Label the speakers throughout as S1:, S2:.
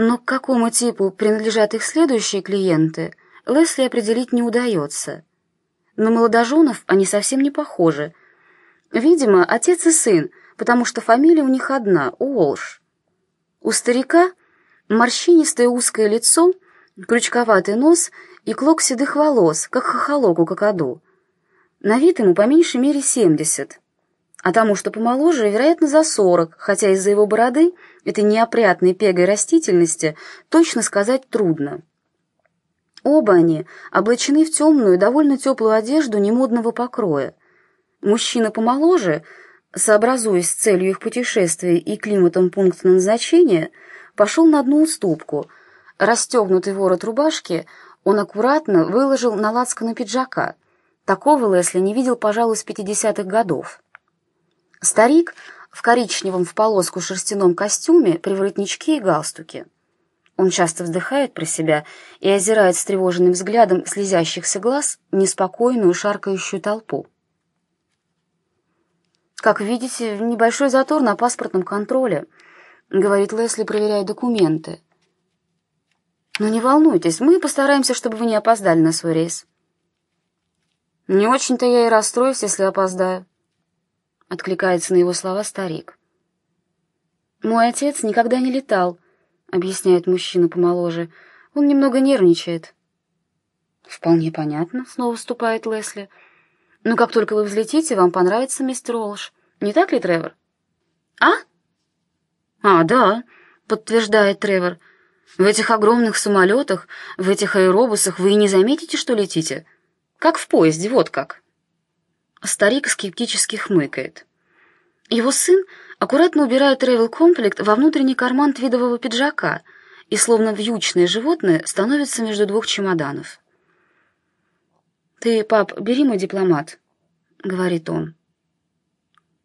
S1: Но к какому типу принадлежат их следующие клиенты, Лесли определить не удается. На молодоженов они совсем не похожи. Видимо, отец и сын, потому что фамилия у них одна — Уолш. У старика морщинистое узкое лицо, крючковатый нос и клок седых волос, как хохолок у какаду. На вид ему по меньшей мере семьдесят, а тому, что помоложе, вероятно, за сорок, хотя из-за его бороды, этой неопрятной пегой растительности, точно сказать трудно. Оба они облачены в темную, довольно теплую одежду немодного покроя. Мужчина помоложе, сообразуясь с целью их путешествия и климатом пункта назначения, пошел на одну уступку. Расстегнутый ворот рубашки он аккуратно выложил на лацкану пиджака. Такого Лесли не видел, пожалуй, с пятидесятых годов. Старик в коричневом в полоску шерстяном костюме при воротничке и галстуке. Он часто вздыхает про себя и озирает с тревоженным взглядом слезящихся глаз неспокойную шаркающую толпу. «Как видите, небольшой затор на паспортном контроле», — говорит Лесли, проверяя документы. «Но не волнуйтесь, мы постараемся, чтобы вы не опоздали на свой рейс». «Не очень-то я и расстроюсь, если опоздаю», — откликается на его слова старик. «Мой отец никогда не летал», — объясняет мужчина помоложе. «Он немного нервничает». «Вполне понятно», — снова вступает Лесли. «Но как только вы взлетите, вам понравится мистер Олш. Не так ли, Тревор?» «А?» «А, да», — подтверждает Тревор. «В этих огромных самолетах, в этих аэробусах вы и не заметите, что летите. Как в поезде, вот как». Старик скептически хмыкает. Его сын аккуратно убирает тревел-комплект во внутренний карман твидового пиджака и, словно вьючное животное, становится между двух чемоданов. «Ты, пап, бери мой дипломат», — говорит он.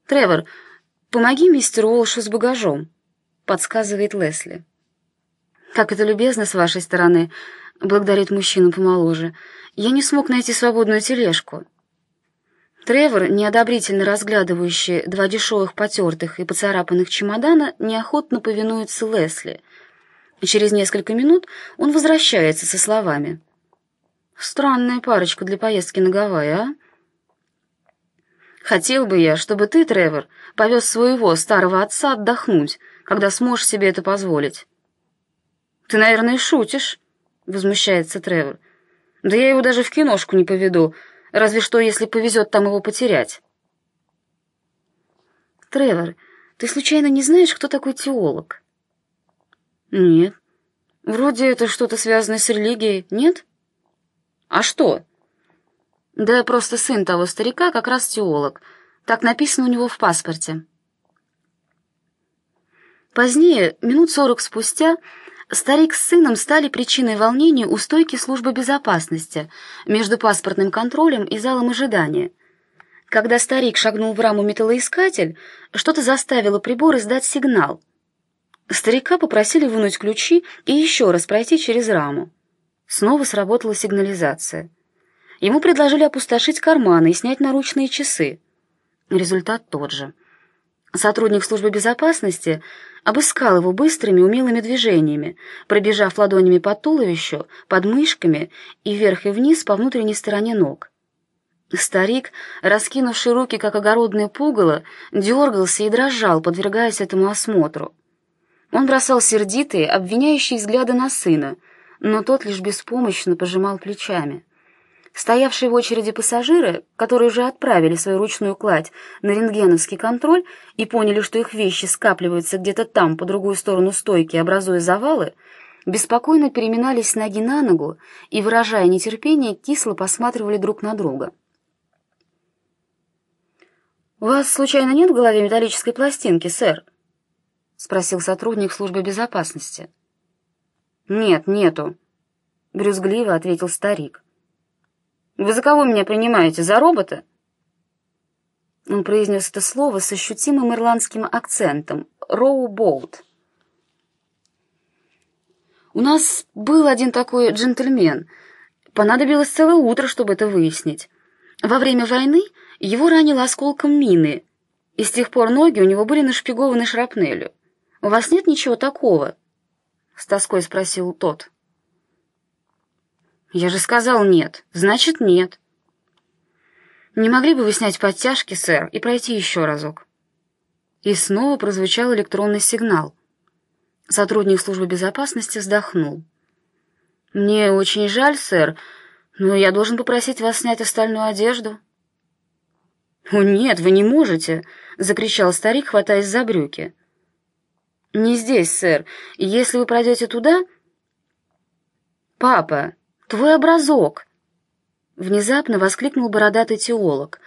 S1: «Тревор, помоги мистеру Уолшу с багажом», — подсказывает Лесли. «Как это любезно с вашей стороны», — благодарит мужчину помоложе. «Я не смог найти свободную тележку». Тревор, неодобрительно разглядывающий два дешевых потертых и поцарапанных чемодана, неохотно повинуется Лесли. Через несколько минут он возвращается со словами. «Странная парочка для поездки на Гавайи, а?» «Хотел бы я, чтобы ты, Тревор, повез своего старого отца отдохнуть, когда сможешь себе это позволить». «Ты, наверное, шутишь?» — возмущается Тревор. «Да я его даже в киношку не поведу, разве что если повезет там его потерять. Тревор, ты случайно не знаешь, кто такой теолог? Нет. Вроде это что-то связанное с религией, нет? А что? Да просто сын того старика как раз теолог. Так написано у него в паспорте. Позднее, минут сорок спустя, Старик с сыном стали причиной волнения у стойки службы безопасности между паспортным контролем и залом ожидания. Когда старик шагнул в раму металлоискатель, что-то заставило прибор издать сигнал. Старика попросили вынуть ключи и еще раз пройти через раму. Снова сработала сигнализация. Ему предложили опустошить карманы и снять наручные часы. Результат тот же. Сотрудник службы безопасности обыскал его быстрыми умелыми движениями, пробежав ладонями по туловищу, под мышками и вверх и вниз по внутренней стороне ног. Старик, раскинувший руки, как огородное пугало, дергался и дрожал, подвергаясь этому осмотру. Он бросал сердитые, обвиняющие взгляды на сына, но тот лишь беспомощно пожимал плечами. Стоявшие в очереди пассажиры, которые уже отправили свою ручную кладь на рентгеновский контроль и поняли, что их вещи скапливаются где-то там, по другую сторону стойки, образуя завалы, беспокойно переминались с ноги на ногу и, выражая нетерпение, кисло посматривали друг на друга. «У вас, случайно, нет в голове металлической пластинки, сэр?» — спросил сотрудник службы безопасности. «Нет, нету», — брюзгливо ответил старик. Вы за кого меня принимаете? За робота?» Он произнес это слово с ощутимым ирландским акцентом. «Роу-боут». «У нас был один такой джентльмен. Понадобилось целое утро, чтобы это выяснить. Во время войны его ранило осколком мины, и с тех пор ноги у него были нашпигованы шрапнелью. У вас нет ничего такого?» — с тоской спросил тот. «Я же сказал нет. Значит, нет». «Не могли бы вы снять подтяжки, сэр, и пройти еще разок?» И снова прозвучал электронный сигнал. Сотрудник службы безопасности вздохнул. «Мне очень жаль, сэр, но я должен попросить вас снять остальную одежду». «О, нет, вы не можете!» — закричал старик, хватаясь за брюки. «Не здесь, сэр. Если вы пройдете туда...» «Папа, твой образок!» Внезапно воскликнул бородатый теолог.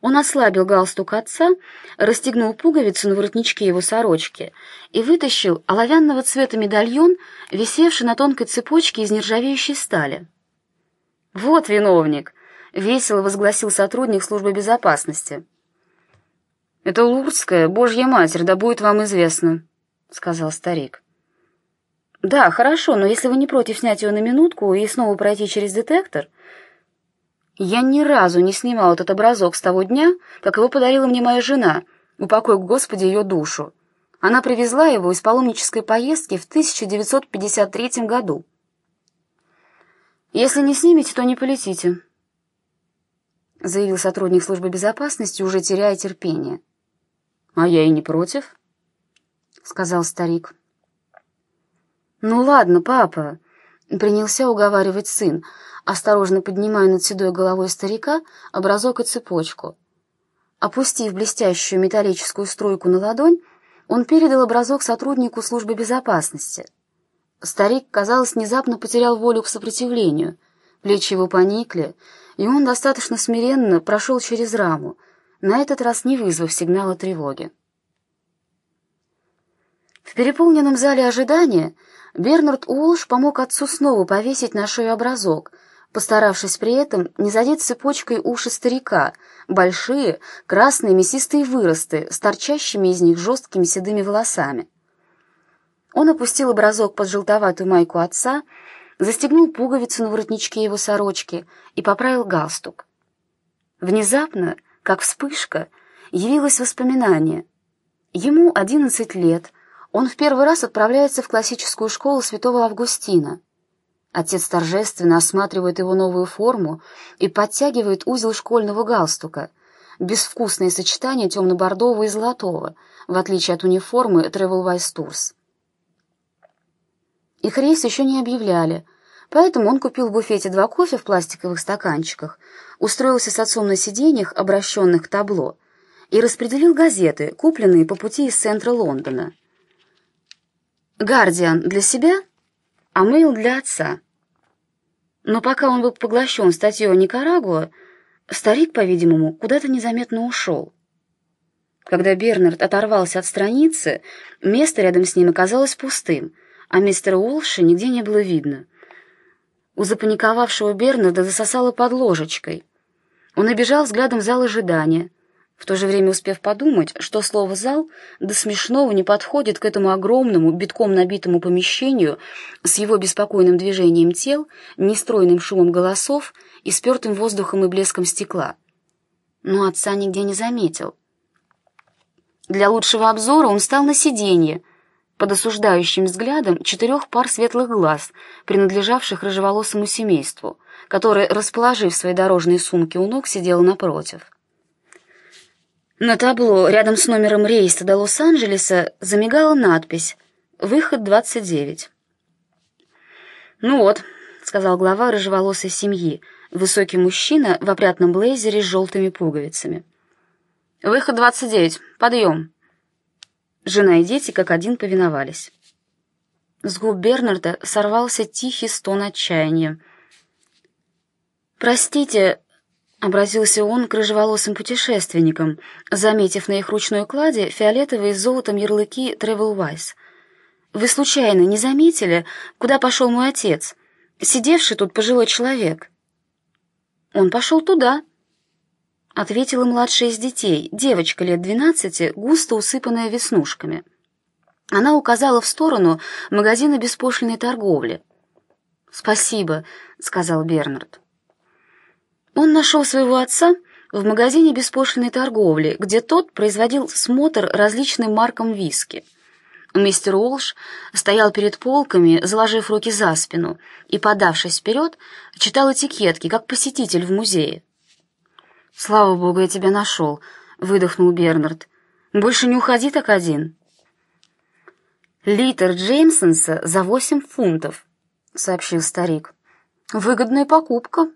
S1: Он ослабил галстук отца, расстегнул пуговицу на воротничке его сорочки и вытащил оловянного цвета медальон, висевший на тонкой цепочке из нержавеющей стали. «Вот виновник!» — весело возгласил сотрудник службы безопасности. «Это Лурдская, Божья Матерь, да будет вам известно», — сказал старик. «Да, хорошо, но если вы не против снять ее на минутку и снова пройти через детектор...» «Я ни разу не снимал этот образок с того дня, как его подарила мне моя жена, упокой Господи ее душу. Она привезла его из паломнической поездки в 1953 году. Если не снимете, то не полетите», — заявил сотрудник службы безопасности, уже теряя терпение. «А я и не против», — сказал старик. «Ну ладно, папа», — принялся уговаривать сын, осторожно поднимая над седой головой старика образок и цепочку. Опустив блестящую металлическую струйку на ладонь, он передал образок сотруднику службы безопасности. Старик, казалось, внезапно потерял волю к сопротивлению, плечи его поникли, и он достаточно смиренно прошел через раму, на этот раз не вызвав сигнала тревоги. В переполненном зале ожидания Бернард Уолш помог отцу снова повесить на шею образок, постаравшись при этом не задеть цепочкой уши старика, большие, красные мясистые выросты с торчащими из них жесткими седыми волосами. Он опустил образок под желтоватую майку отца, застегнул пуговицу на воротничке его сорочки и поправил галстук. Внезапно, как вспышка, явилось воспоминание. Ему одиннадцать лет — он в первый раз отправляется в классическую школу святого Августина. Отец торжественно осматривает его новую форму и подтягивает узел школьного галстука, безвкусное сочетание темно-бордового и золотого, в отличие от униформы Travelwise Tours. Их рейс еще не объявляли, поэтому он купил в буфете два кофе в пластиковых стаканчиках, устроился с отцом на сиденьях, обращенных к табло, и распределил газеты, купленные по пути из центра Лондона. «Гардиан» для себя, а «Мейл» для отца. Но пока он был поглощен статьей о Никарагуа, старик, по-видимому, куда-то незаметно ушел. Когда Бернард оторвался от страницы, место рядом с ним оказалось пустым, а мистера Уолша нигде не было видно. У запаниковавшего Бернарда засосало под ложечкой. Он обежал взглядом зал ожидания — в то же время успев подумать, что слово «зал» до смешного не подходит к этому огромному, битком набитому помещению с его беспокойным движением тел, нестройным шумом голосов и спертым воздухом и блеском стекла. Но отца нигде не заметил. Для лучшего обзора он встал на сиденье, под осуждающим взглядом четырех пар светлых глаз, принадлежавших рыжеволосому семейству, которое, расположив свои дорожные сумки у ног, сидело напротив. На табло рядом с номером рейса до Лос-Анджелеса замигала надпись «Выход 29». «Ну вот», — сказал глава рыжеволосой семьи, высокий мужчина в опрятном блейзере с желтыми пуговицами. «Выход 29. Подъем». Жена и дети как один повиновались. С губ Бернарда сорвался тихий стон отчаяния. «Простите, Обратился он к рыжеволосым путешественникам, заметив на их ручной кладе фиолетовые с золотом ярлыки «Тревелвайс». «Вы случайно не заметили, куда пошел мой отец, сидевший тут пожилой человек?» «Он пошел туда», — ответила младшая из детей, девочка лет двенадцати, густо усыпанная веснушками. Она указала в сторону магазина беспошлиной торговли. «Спасибо», — сказал Бернард. Он нашел своего отца в магазине беспошлиной торговли, где тот производил смотр различным маркам виски. Мистер Уолш стоял перед полками, заложив руки за спину, и, подавшись вперед, читал этикетки, как посетитель в музее. «Слава богу, я тебя нашел», — выдохнул Бернард. «Больше не уходи так один». «Литр Джеймсонса за восемь фунтов», — сообщил старик. «Выгодная покупка».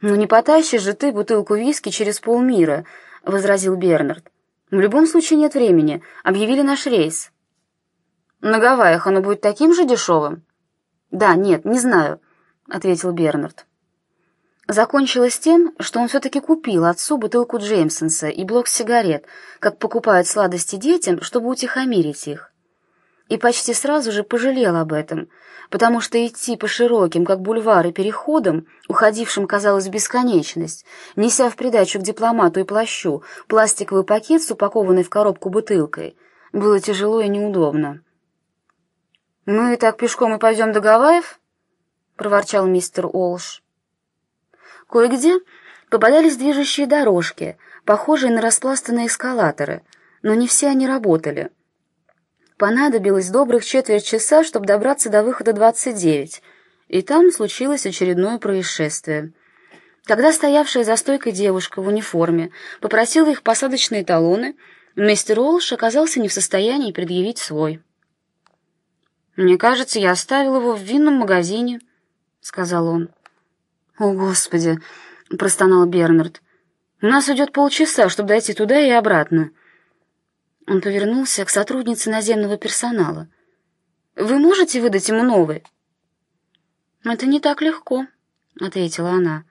S1: «Ну не потащишь же ты бутылку виски через полмира», — возразил Бернард. В любом случае нет времени. Объявили наш рейс. На Гавайях оно будет таким же дешевым? Да, нет, не знаю, ответил Бернард. Закончилось тем, что он все-таки купил отцу бутылку Джеймсонса и блок сигарет, как покупают сладости детям, чтобы утихомирить их и почти сразу же пожалел об этом, потому что идти по широким, как бульвары, переходам, уходившим, казалось, в бесконечность, неся в придачу к дипломату и плащу пластиковый пакет с упакованной в коробку бутылкой, было тяжело и неудобно. «Мы и так пешком и пойдем до Гавайев?» — проворчал мистер Олш. Кое-где попадались движущие дорожки, похожие на распластанные эскалаторы, но не все они работали — Понадобилось добрых четверть часа, чтобы добраться до выхода 29, и там случилось очередное происшествие. Когда стоявшая за стойкой девушка в униформе попросила их посадочные талоны, мистер Олш оказался не в состоянии предъявить свой. «Мне кажется, я оставил его в винном магазине», — сказал он. «О, Господи!» — простонал Бернард. «У нас уйдет полчаса, чтобы дойти туда и обратно». Он повернулся к сотруднице наземного персонала. «Вы можете выдать ему новый?» «Это не так легко», — ответила она.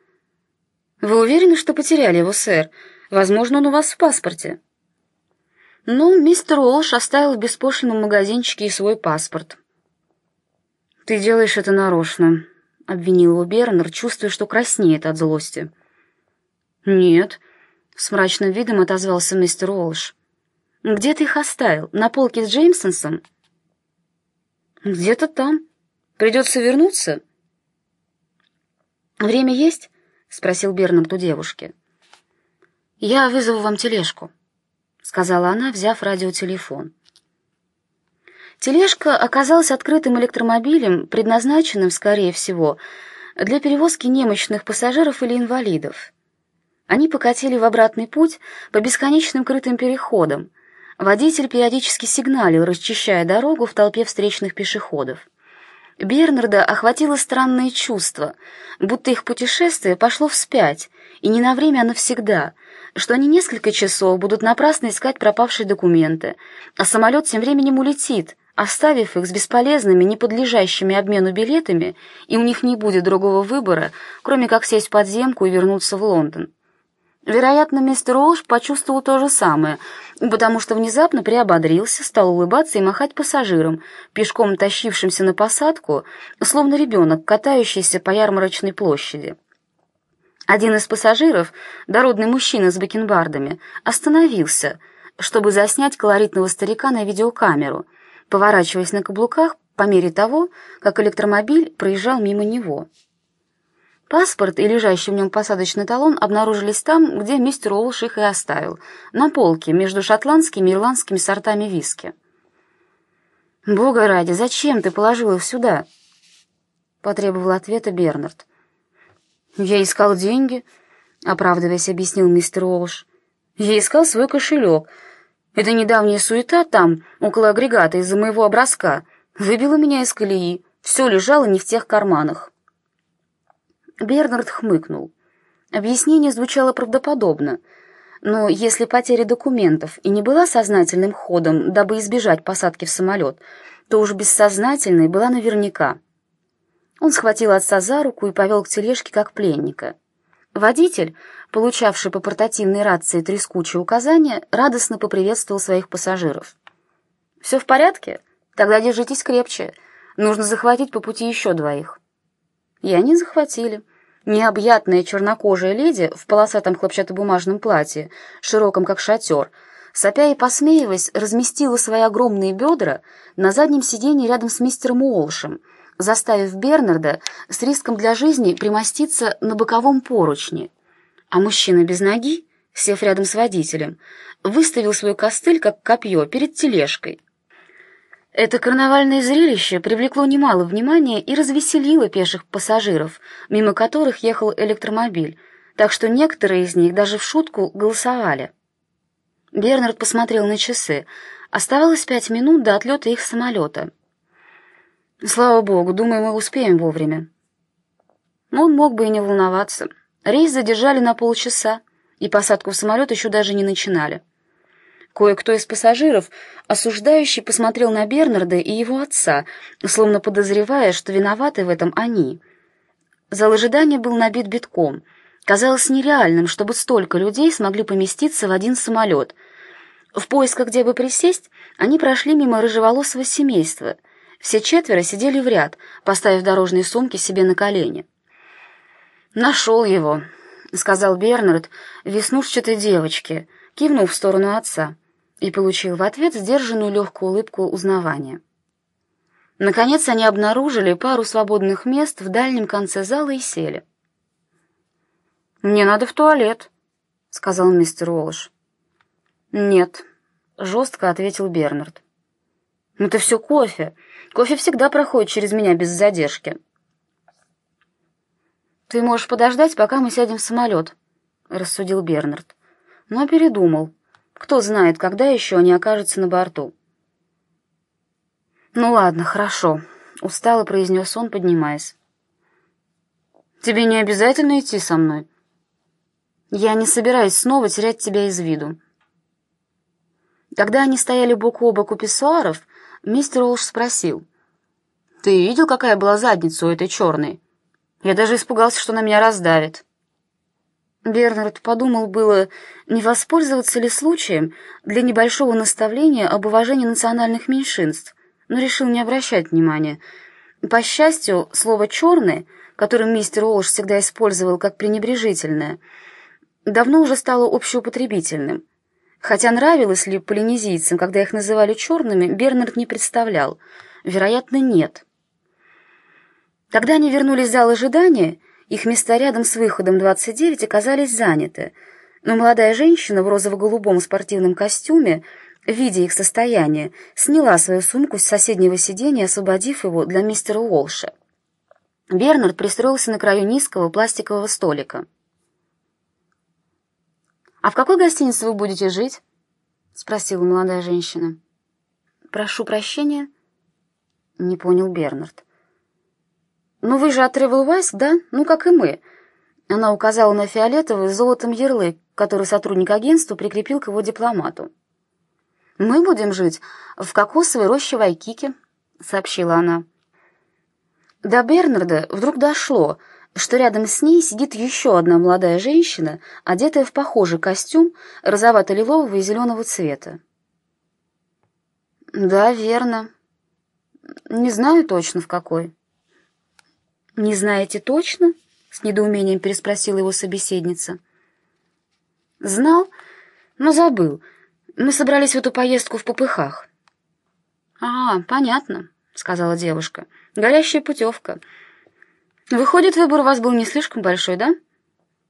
S1: «Вы уверены, что потеряли его, сэр? Возможно, он у вас в паспорте». Ну, мистер Уолш оставил в беспошлином магазинчике и свой паспорт. «Ты делаешь это нарочно», — обвинил его Бернер, чувствуя, что краснеет от злости. «Нет», — с мрачным видом отозвался мистер Уолш. Где ты их оставил? На полке с Джеймсонсом? Где-то там. Придется вернуться. Время есть? Спросил Бернард у девушки. Я вызову вам тележку, сказала она, взяв радиотелефон. Тележка оказалась открытым электромобилем, предназначенным, скорее всего, для перевозки немощных пассажиров или инвалидов. Они покатили в обратный путь по бесконечным крытым переходам, Водитель периодически сигналил, расчищая дорогу в толпе встречных пешеходов. Бернарда охватило странное чувство, будто их путешествие пошло вспять, и не на время, а навсегда, что они несколько часов будут напрасно искать пропавшие документы, а самолет тем временем улетит, оставив их с бесполезными, неподлежащими обмену билетами, и у них не будет другого выбора, кроме как сесть в подземку и вернуться в Лондон. Вероятно, мистер Уолш почувствовал то же самое, потому что внезапно приободрился, стал улыбаться и махать пассажирам, пешком тащившимся на посадку, словно ребенок, катающийся по ярмарочной площади. Один из пассажиров, дородный мужчина с бакенбардами, остановился, чтобы заснять колоритного старика на видеокамеру, поворачиваясь на каблуках по мере того, как электромобиль проезжал мимо него. Паспорт и лежащий в нем посадочный талон обнаружились там, где мистер Уолш их и оставил, на полке между шотландскими и ирландскими сортами виски. «Бога ради, зачем ты положил их сюда?» — потребовал ответа Бернард. «Я искал деньги», — оправдываясь, объяснил мистер Уолш. «Я искал свой кошелек. Это недавняя суета там, около агрегата, из-за моего образка, выбила меня из колеи. Все лежало не в тех карманах». Бернард хмыкнул. Объяснение звучало правдоподобно, но если потеря документов и не была сознательным ходом, дабы избежать посадки в самолет, то уж бессознательной была наверняка. Он схватил отца за руку и повел к тележке как пленника. Водитель, получавший по портативной рации трескучие указания, радостно поприветствовал своих пассажиров. «Все в порядке? Тогда держитесь крепче. Нужно захватить по пути еще двоих». И они захватили. Необъятная чернокожая леди в полосатом хлопчатобумажном платье, широком как шатер, сопя и посмеиваясь, разместила свои огромные бедра на заднем сиденье рядом с мистером Уолшем, заставив Бернарда с риском для жизни примоститься на боковом поручне. А мужчина без ноги, сев рядом с водителем, выставил свой костыль, как копье, перед тележкой. Это карнавальное зрелище привлекло немало внимания и развеселило пеших пассажиров, мимо которых ехал электромобиль, так что некоторые из них даже в шутку голосовали. Бернард посмотрел на часы. Оставалось пять минут до отлета их самолета. Слава богу, думаю, мы успеем вовремя. Но он мог бы и не волноваться. Рейс задержали на полчаса, и посадку в самолет еще даже не начинали. Кое-кто из пассажиров, осуждающий, посмотрел на Бернарда и его отца, словно подозревая, что виноваты в этом они. Зал ожидания был набит битком. Казалось нереальным, чтобы столько людей смогли поместиться в один самолет. В поисках, где бы присесть, они прошли мимо рыжеволосого семейства. Все четверо сидели в ряд, поставив дорожные сумки себе на колени. «Нашел его», — сказал Бернард веснушчатой девочке, кивнув в сторону отца, и получил в ответ сдержанную легкую улыбку узнавания. Наконец они обнаружили пару свободных мест в дальнем конце зала и сели. «Мне надо в туалет», — сказал мистер Уолш. «Нет», — жестко ответил Бернард. «Это все кофе. Кофе всегда проходит через меня без задержки». «Ты можешь подождать, пока мы сядем в самолет», — рассудил Бернард. Но передумал. Кто знает, когда еще они окажутся на борту. «Ну ладно, хорошо», — устало произнес он, поднимаясь. «Тебе не обязательно идти со мной. Я не собираюсь снова терять тебя из виду». Когда они стояли бок о бок у писсуаров, мистер Олш спросил. «Ты видел, какая была задница у этой черной?» Я даже испугался, что она меня раздавит. Бернард подумал было, не воспользоваться ли случаем для небольшого наставления об уважении национальных меньшинств, но решил не обращать внимания. По счастью, слово «черный», которое мистер Уолш всегда использовал как пренебрежительное, давно уже стало общеупотребительным. Хотя нравилось ли полинезийцам, когда их называли черными, Бернард не представлял. Вероятно, нет. Когда они вернулись в зал ожидания, их места рядом с выходом 29 оказались заняты, но молодая женщина в розово-голубом спортивном костюме, видя их состояние, сняла свою сумку с соседнего сиденья, освободив его для мистера Уолша. Бернард пристроился на краю низкого пластикового столика. «А в какой гостинице вы будете жить?» — спросила молодая женщина. «Прошу прощения», — не понял Бернард. «Ну вы же от Travelwise, да? Ну, как и мы». Она указала на фиолетовый золотом ярлык, который сотрудник агентства прикрепил к его дипломату. «Мы будем жить в кокосовой роще Вайкики», — сообщила она. До Бернарда вдруг дошло, что рядом с ней сидит еще одна молодая женщина, одетая в похожий костюм розовато-лилового и зеленого цвета. «Да, верно. Не знаю точно, в какой». «Не знаете точно?» — с недоумением переспросила его собеседница. «Знал, но забыл. Мы собрались в эту поездку в попыхах». «А, понятно», — сказала девушка. «Горящая путевка. Выходит, выбор у вас был не слишком большой, да?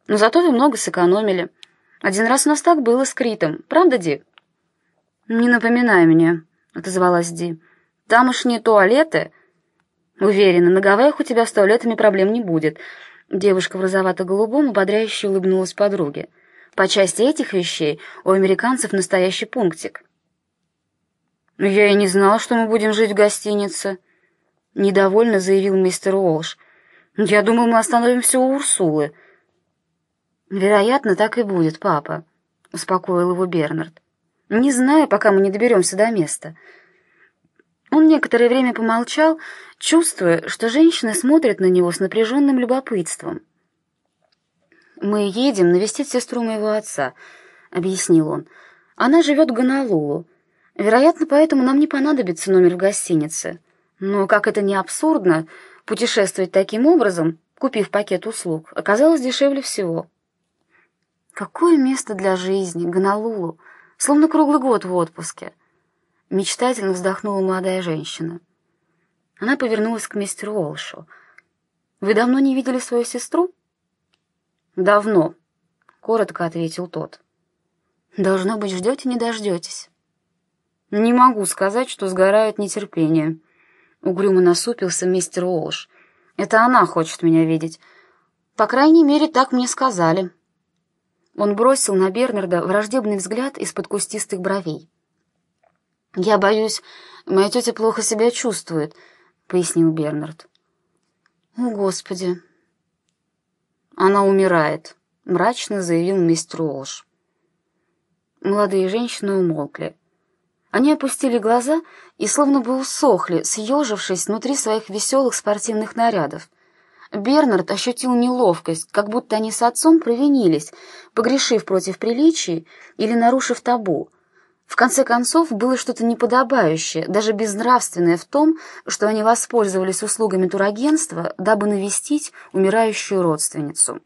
S1: Но зато вы много сэкономили. Один раз у нас так было с Критом, правда, Ди?» «Не напоминай мне», — отозвалась Ди. «Тамошние туалеты Уверена, на Гавайях у тебя с туалетами проблем не будет. Девушка в розовато-голубом ободряюще улыбнулась подруге. По части этих вещей у американцев настоящий пунктик. «Я и не знала, что мы будем жить в гостинице», — недовольно заявил мистер Уолш. «Я думал, мы остановимся у Урсулы». «Вероятно, так и будет, папа», — успокоил его Бернард. «Не знаю, пока мы не доберемся до места». Он некоторое время помолчал, чувствуя, что женщина смотрит на него с напряженным любопытством. «Мы едем навестить сестру моего отца», — объяснил он. «Она живет в Гонолулу. Вероятно, поэтому нам не понадобится номер в гостинице. Но, как это не абсурдно, путешествовать таким образом, купив пакет услуг, оказалось дешевле всего». «Какое место для жизни, Гонолулу! Словно круглый год в отпуске!» Мечтательно вздохнула молодая женщина. Она повернулась к мистеру Олшу. «Вы давно не видели свою сестру?» «Давно», — коротко ответил тот. «Должно быть, ждете, не дождетесь». «Не могу сказать, что сгорает нетерпение», — угрюмо насупился мистер Уолш. «Это она хочет меня видеть. По крайней мере, так мне сказали». Он бросил на Бернарда враждебный взгляд из-под кустистых бровей. «Я боюсь, моя тетя плохо себя чувствует», — пояснил Бернард. «О, Господи!» «Она умирает», — мрачно заявил мистер Уолш. Молодые женщины умолкли. Они опустили глаза и словно бы усохли, съежившись внутри своих веселых спортивных нарядов. Бернард ощутил неловкость, как будто они с отцом провинились, погрешив против приличий или нарушив табу. В конце концов, было что-то неподобающее, даже безнравственное в том, что они воспользовались услугами турагентства, дабы навестить умирающую родственницу.